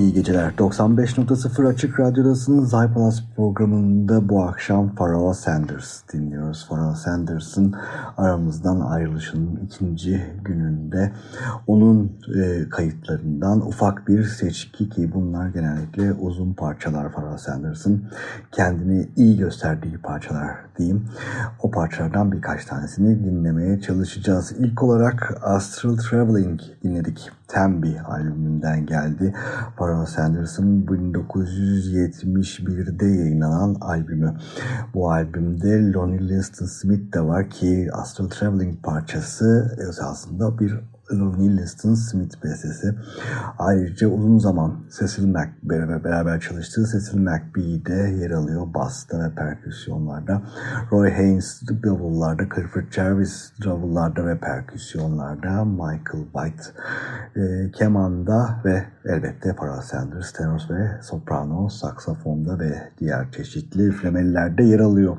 İyi geceler. 95.0 Açık Radyo'dasınız. Zaypalas programında bu akşam Pharoah Sanders dinliyoruz. Pharoah Sanders'ın aramızdan ayrılışının ikinci gününde onun e, kayıtlarından ufak bir seçki ki bunlar genellikle uzun parçalar Pharoah Sanders'ın kendini iyi gösterdiği parçalar diyeyim. O parçalardan birkaç tanesini dinlemeye çalışacağız. İlk olarak Astral Traveling dinledik. Tembi albümünden geldi. Pharoah Sanders'ın 1971'de yayınlanan albümü. Bu albümde Lonnie Liston Smith de var ki Astral Traveling parçası esasında bir Lonnie Liston Smith bestesi. Ayrıca uzun zaman Cecil Mac beraber, beraber çalıştığı Cecil McBee'de yer alıyor. Basta ve perküsyonlarda. Roy Haynes davullarda, Clifford Jarvis davullarda ve perküsyonlarda. Michael White e, kemanda ve elbette Pharoah Sanders tenor ve soprano, saksafonda ve diğer çeşitli üflemelilerde yer alıyor.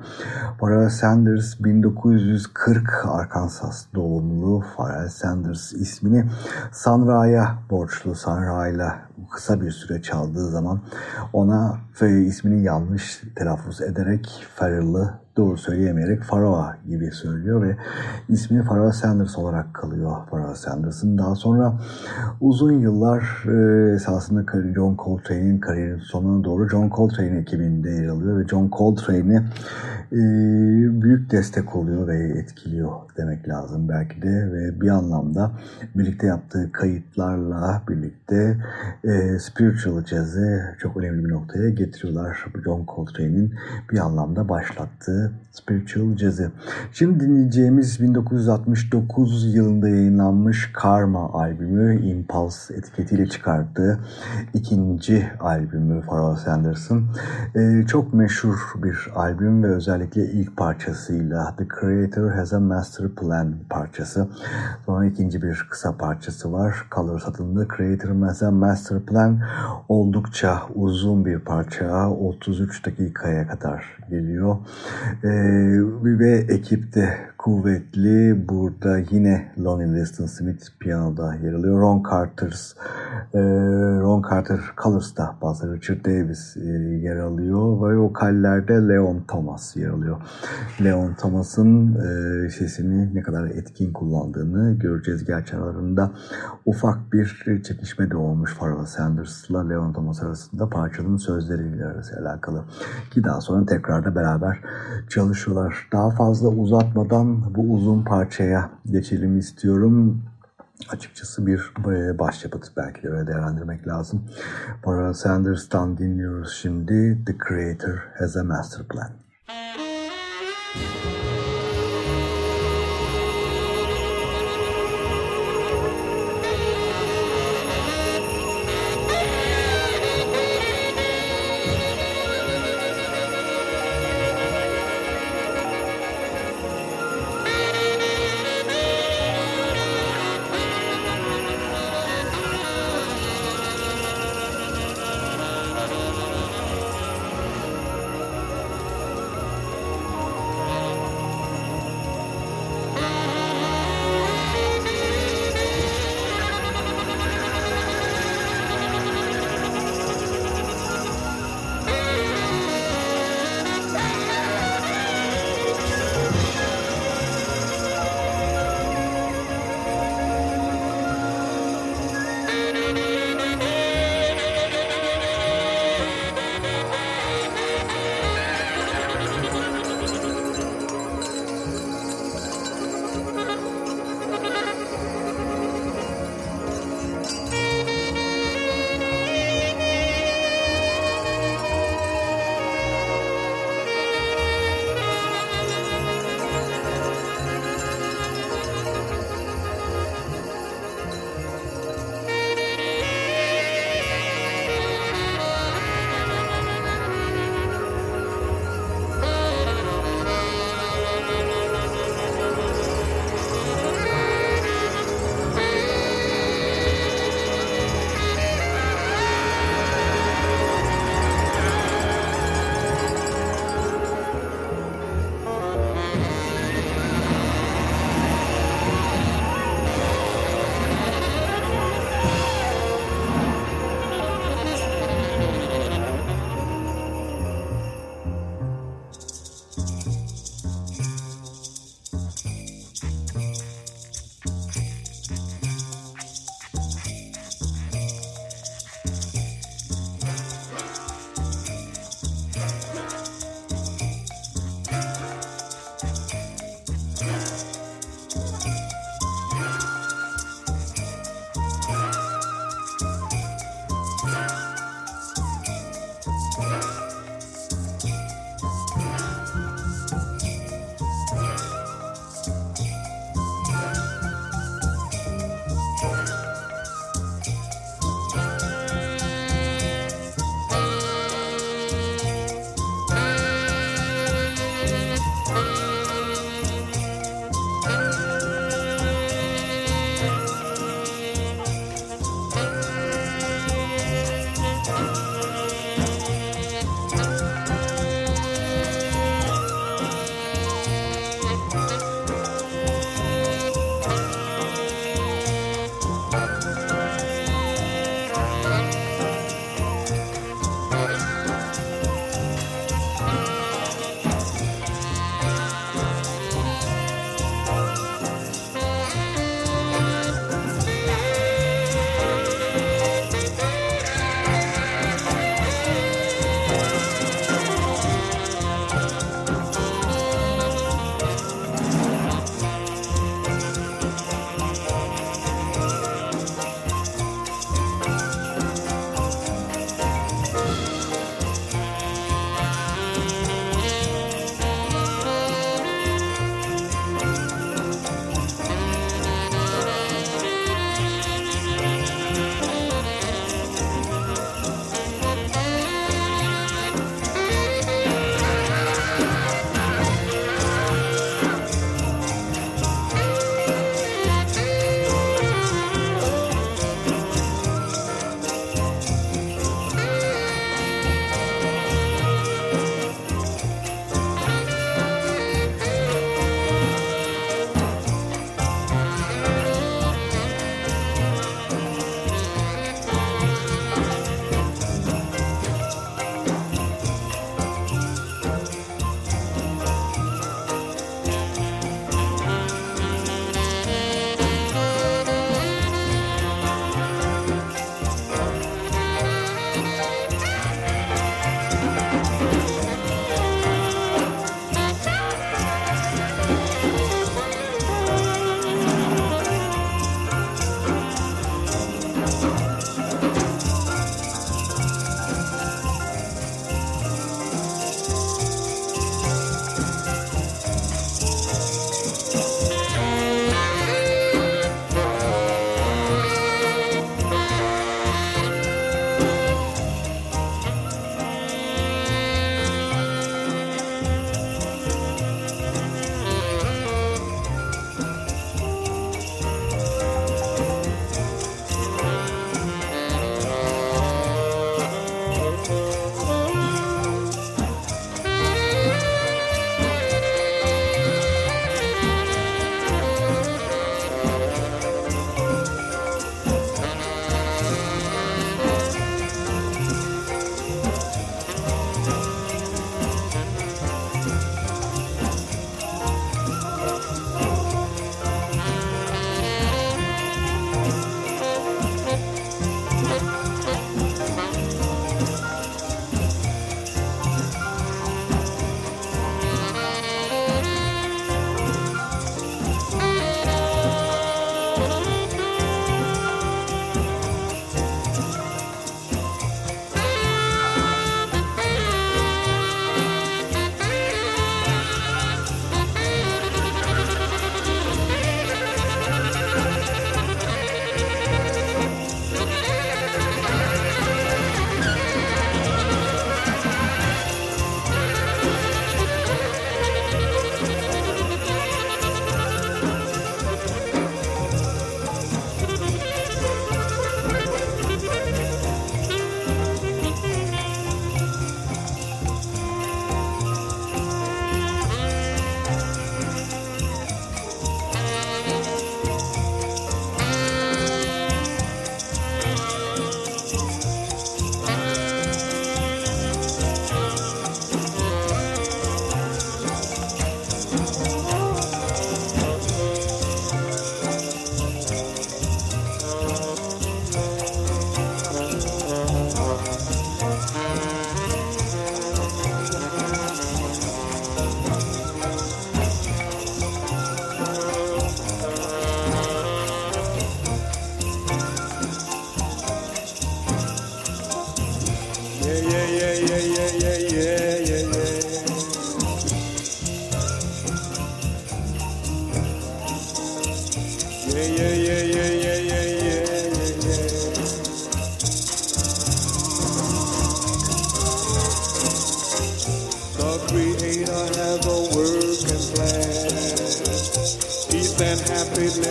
Pharoah Sanders 1940 Arkansas doğumlu Pharoah Sanders ismini Sanra'ya borçlu. Sanra'yla kısa bir süre çaldığı zaman ona ismini yanlış telaffuz ederek Farrell'ı doğru söyleyemeyerek Pharaoh gibi söylüyor ve ismi Pharaoh Sanders olarak kalıyor Pharaoh Sanders'ın. Daha sonra uzun yıllar e, esasında John Coltrane'in kariyerinin sonuna doğru John Coltrane ekibinde yer alıyor ve John Coltrane'i e, büyük destek oluyor ve etkiliyor demek lazım belki de ve bir anlamda birlikte yaptığı kayıtlarla birlikte e, spiritual jazz'ı çok önemli bir noktaya getiriyorlar. John Coltrane'in bir anlamda başlattığı spiritual jazz'ı. Şimdi dinleyeceğimiz 1969 yılında yayınlanmış Karma albümü Impulse etiketiyle çıkarttığı ikinci albümü Pharoah Sanders'ın. E, çok meşhur bir albüm ve özellikle ilk parçasıyla The Creator Has a Master Plan parçası. Sonra ikinci bir kısa parçası var. Colors adında Creator Has a Master Plan oldukça uzun bir parça. 33 dakikaya kadar geliyor. Ee, ve ekipte kuvvetli. Burada yine Lonnie Liston Smith piyanoda yer alıyor. Ron Carter's e, Ron Carter Colors'ta bazı Richard Davis e, yer alıyor ve vokallerde Leon Thomas yer alıyor. Leon Thomas'ın e, sesini ne kadar etkin kullandığını göreceğiz. Gerçi ufak bir çekişme de olmuş Pharoah Sanders'la Leon Thomas arasında parçanın sözleriyle arası alakalı. Ki daha sonra tekrar da beraber çalışıyorlar. Daha fazla uzatmadan bu uzun parçaya geçelim istiyorum açıkçası bir e, başyapıt belki de öyle değerlendirmek lazım. Para Sanders'tan dinliyoruz şimdi The Creator Has a Master Plan. Müzik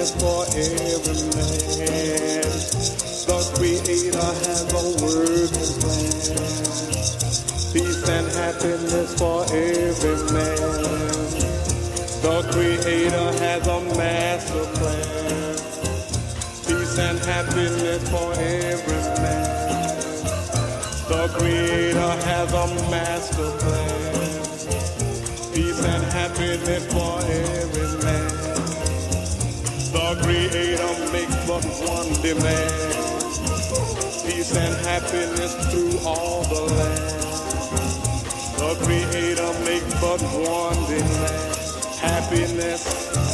happiness for every man. The Creator has a working plan. Peace and happiness for every man. The Creator has a master plan. Peace and happiness for every man. The Creator has a master plan. One demand. Peace and happiness through all the land. The Creator make but one demand. Happiness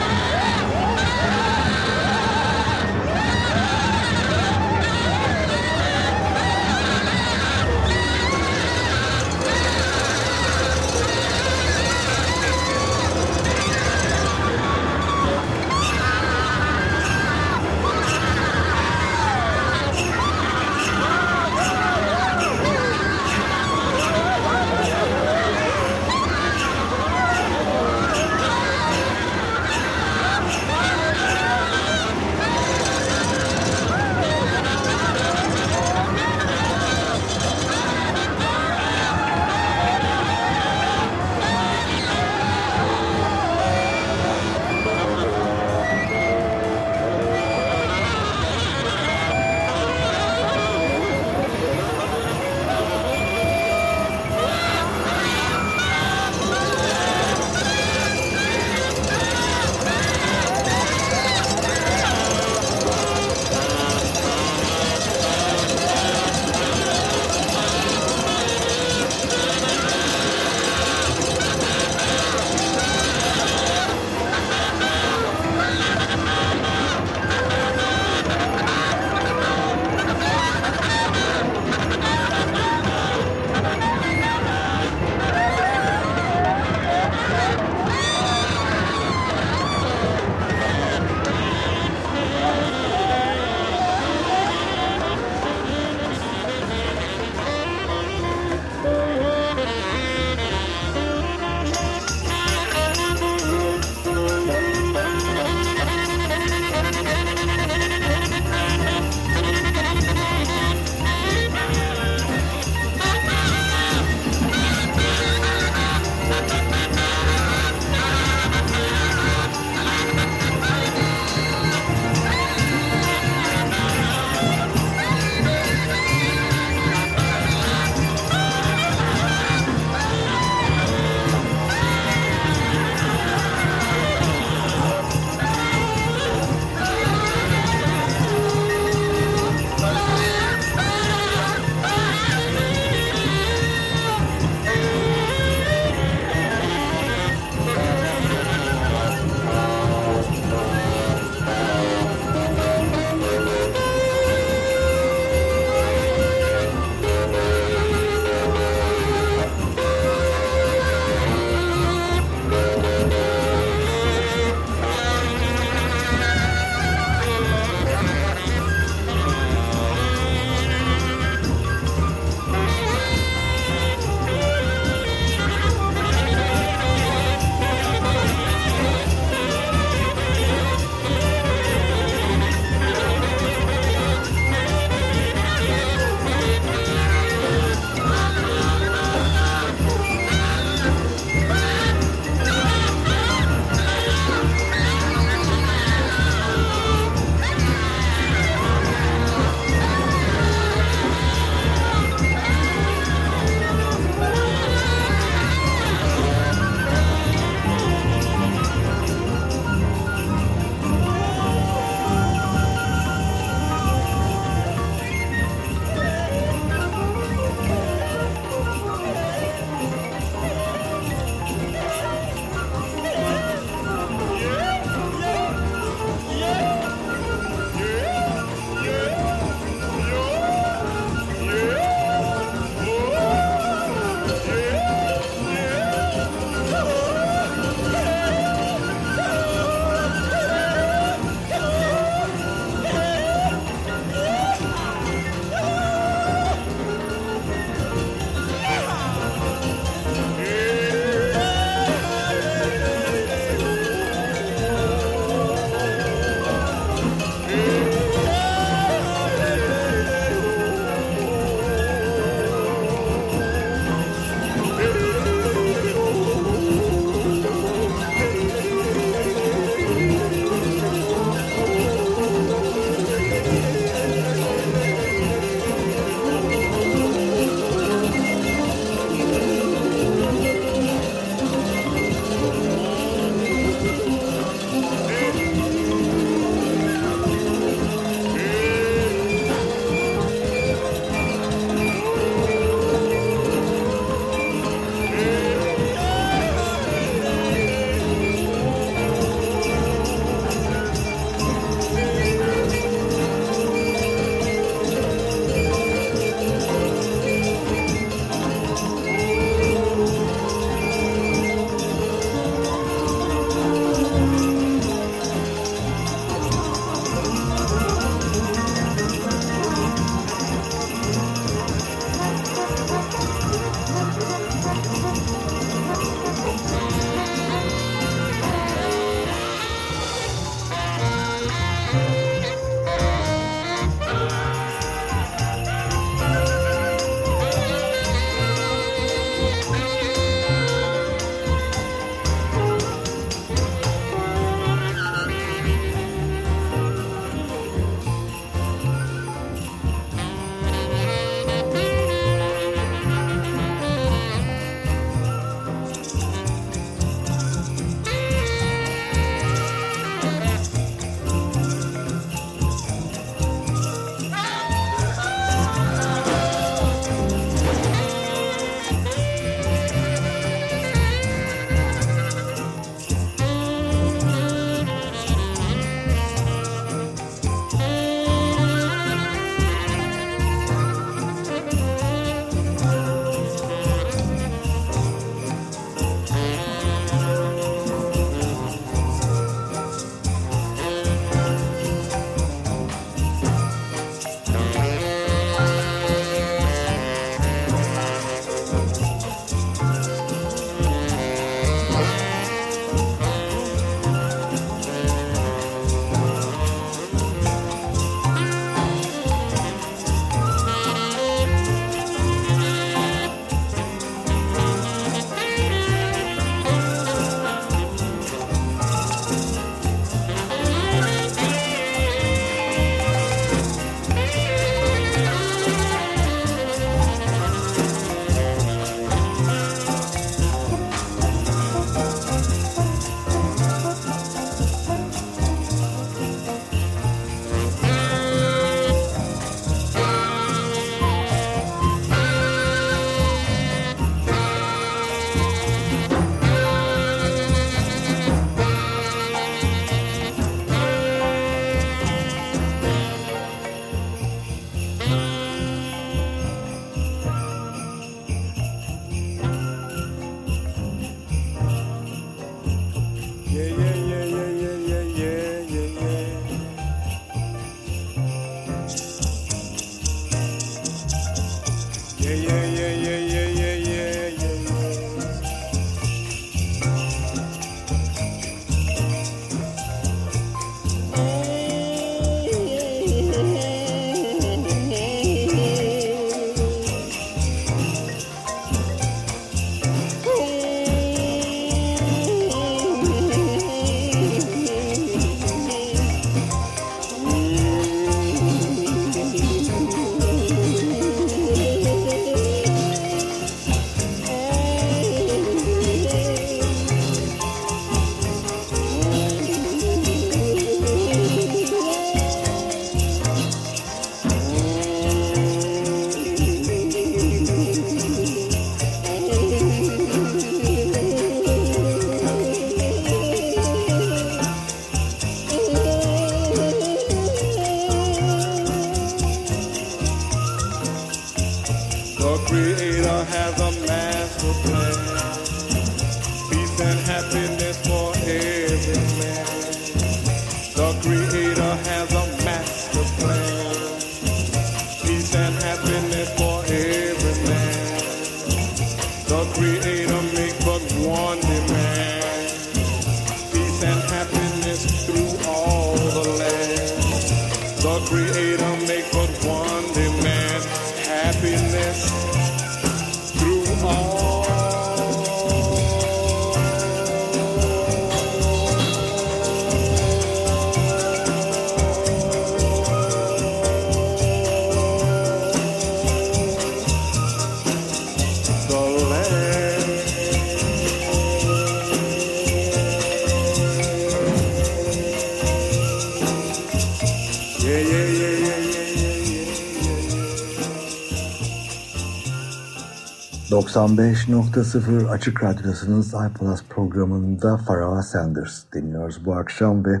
95.0 Açık Radyosu'nun iPlus programında Farah Sanders dinliyoruz bu akşam ve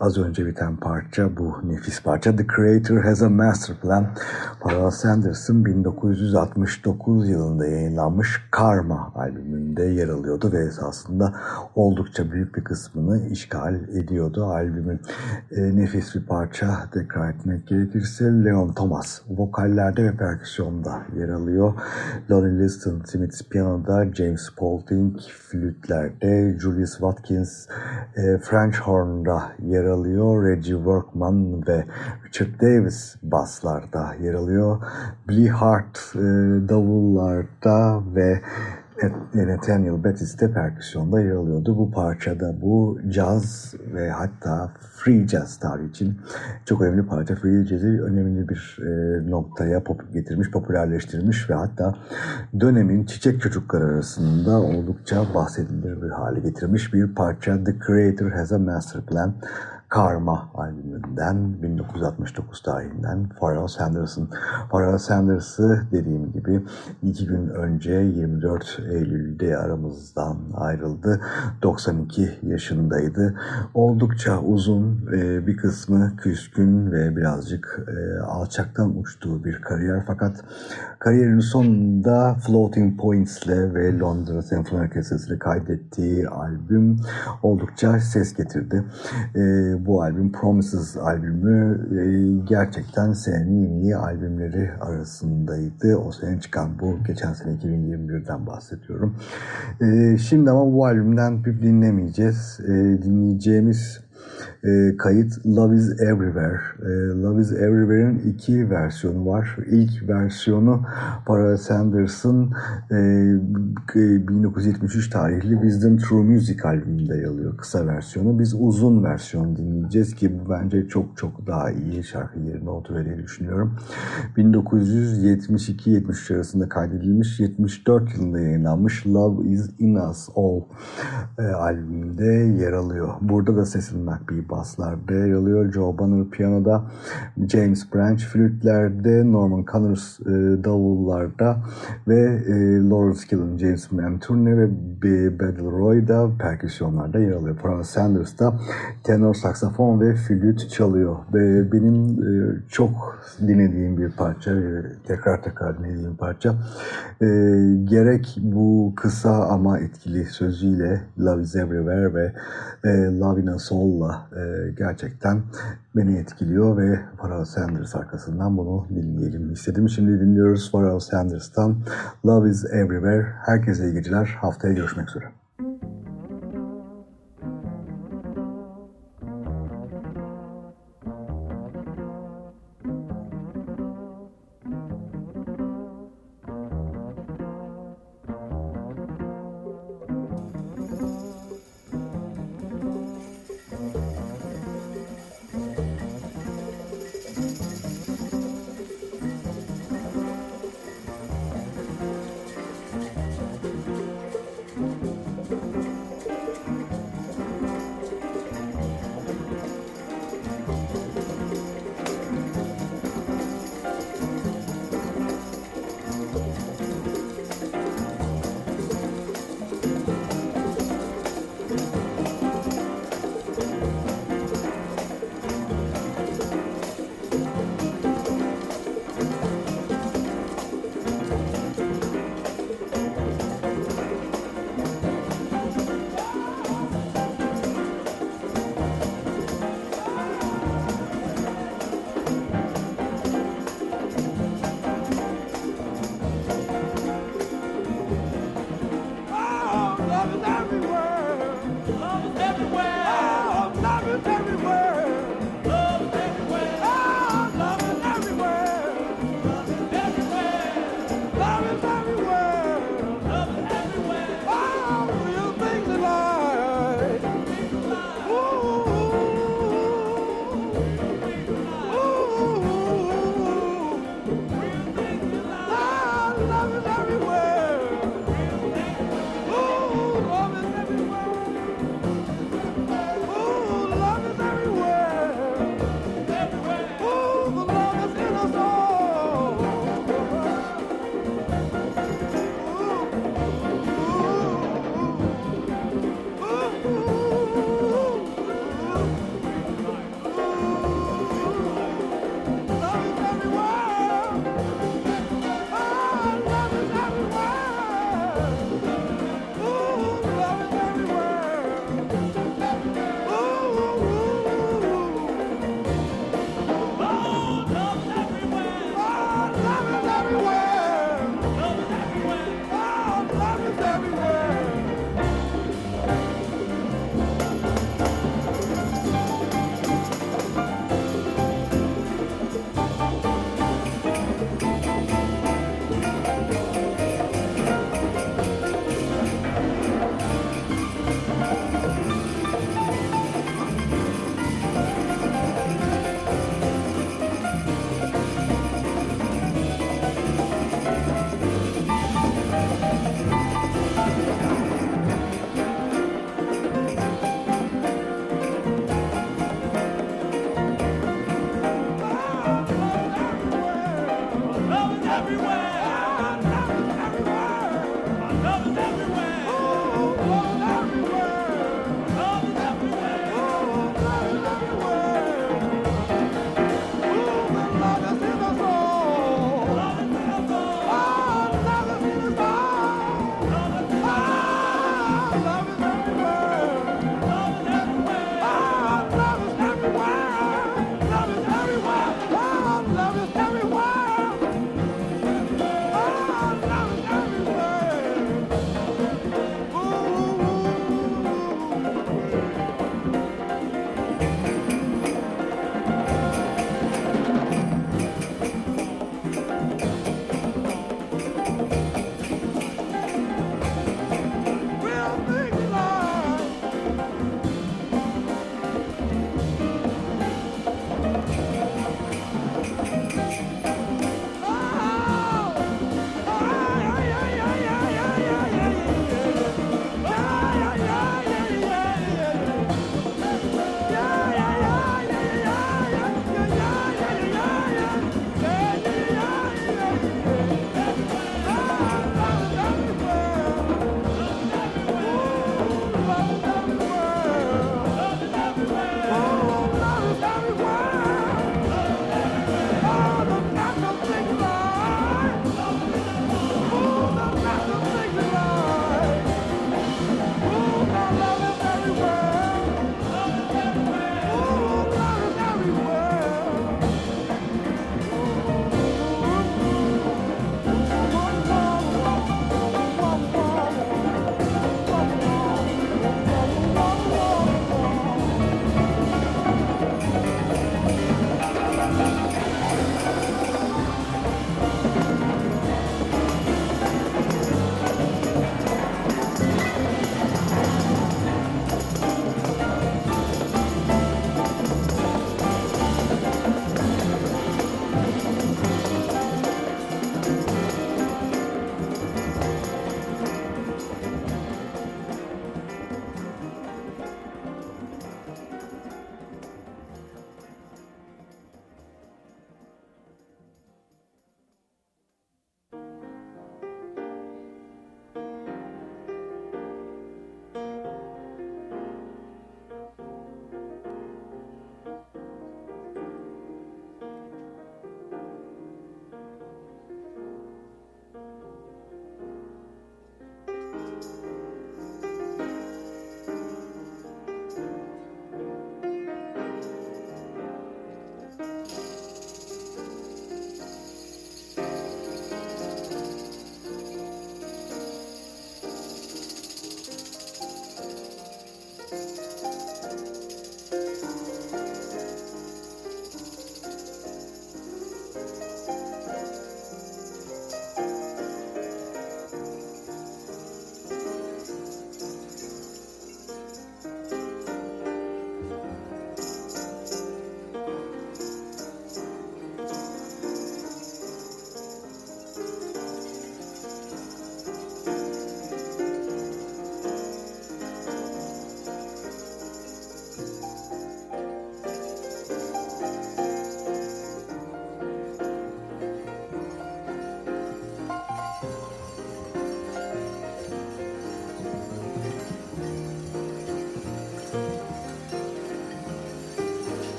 az önce biten parça bu nefis parça. The Creator Has a Master Plan Farah Sanders'ın 1969 yılında yayınlanmış Karma albümünde yer alıyordu ve esasında oldukça büyük bir kısmını işgal ediyordu. Albümün e, nefis bir parça tekrar etmek gerekirse Leon Thomas vokallerde ve perküsyonda yer alıyor. Lonnie Liston Smith piyanoda, James Spaulding flütlerde, Julius Watkins e, French horn'da yer alıyor. Reggie Workman ve Richard Davis baslarda yer alıyor. Billy Hart e, davullarda ve Nathaniel Bettis de perküsyonda yer alıyordu. Bu parçada bu caz ve hatta free jazz tarihi için çok önemli parça. Free jazz'i önemli bir e, noktaya pop getirmiş, popülerleştirmiş ve hatta dönemin çiçek çocukları arasında oldukça bahsedilir bir hale getirmiş bir parça. The Creator Has a Master Plan. Karma albümünden 1969 tarihinden Pharrell Sanders'ın. Pharrell Sanders'ı dediğim gibi iki gün önce 24 Eylül'de aramızdan ayrıldı. 92 yaşındaydı. Oldukça uzun e, bir kısmı küskün ve birazcık e, alçaktan uçtuğu bir kariyer fakat kariyerinin sonunda Floating Points'le ve Londra Senfoni Orkestrası'nı kaydettiği albüm oldukça ses getirdi. E, bu albüm Promises albümü e, gerçekten senenin en iyi albümleri arasındaydı. O sene çıkan bu geçen sene 2021'den bahsediyorum. E, şimdi ama bu albümden bir dinlemeyeceğiz. E, dinleyeceğimiz e, kayıt Love is Everywhere. E, Love is Everywhere'in iki versiyonu var. İlk versiyonu Pharrell Sanders'ın e, 1973 tarihli Wisdom True Music albümünde yer alıyor kısa versiyonu. Biz uzun versiyon dinleyeceğiz ki bu bence çok çok daha iyi şarkı yerine oturuyor diye düşünüyorum. 1972-73 arasında kaydedilmiş 74 yılında yayınlanmış Love is in Us All e, albümünde yer alıyor. Burada da Cecil McBee baslarda yer alıyor. Joe Bonner piyanoda, James Branch flütlerde, Norman Connors e, davullarda ve e, Lawrence Killen, James Manturne ve Battle Roy da perküsyonlarda yer alıyor. Pharrell Sanders da tenor saksafon ve flüt çalıyor. Ve benim e, çok dinlediğim bir parça, e, tekrar tekrar dinlediğim parça. E, gerek bu kısa ama etkili sözüyle Love is Everywhere ve e, Love in a Soul'la e, gerçekten beni etkiliyor ve Pharrell Sanders arkasından bunu dinleyelim istedim. Şimdi dinliyoruz Pharrell Sanders'tan Love is Everywhere. Herkese iyi geceler. Haftaya görüşmek üzere.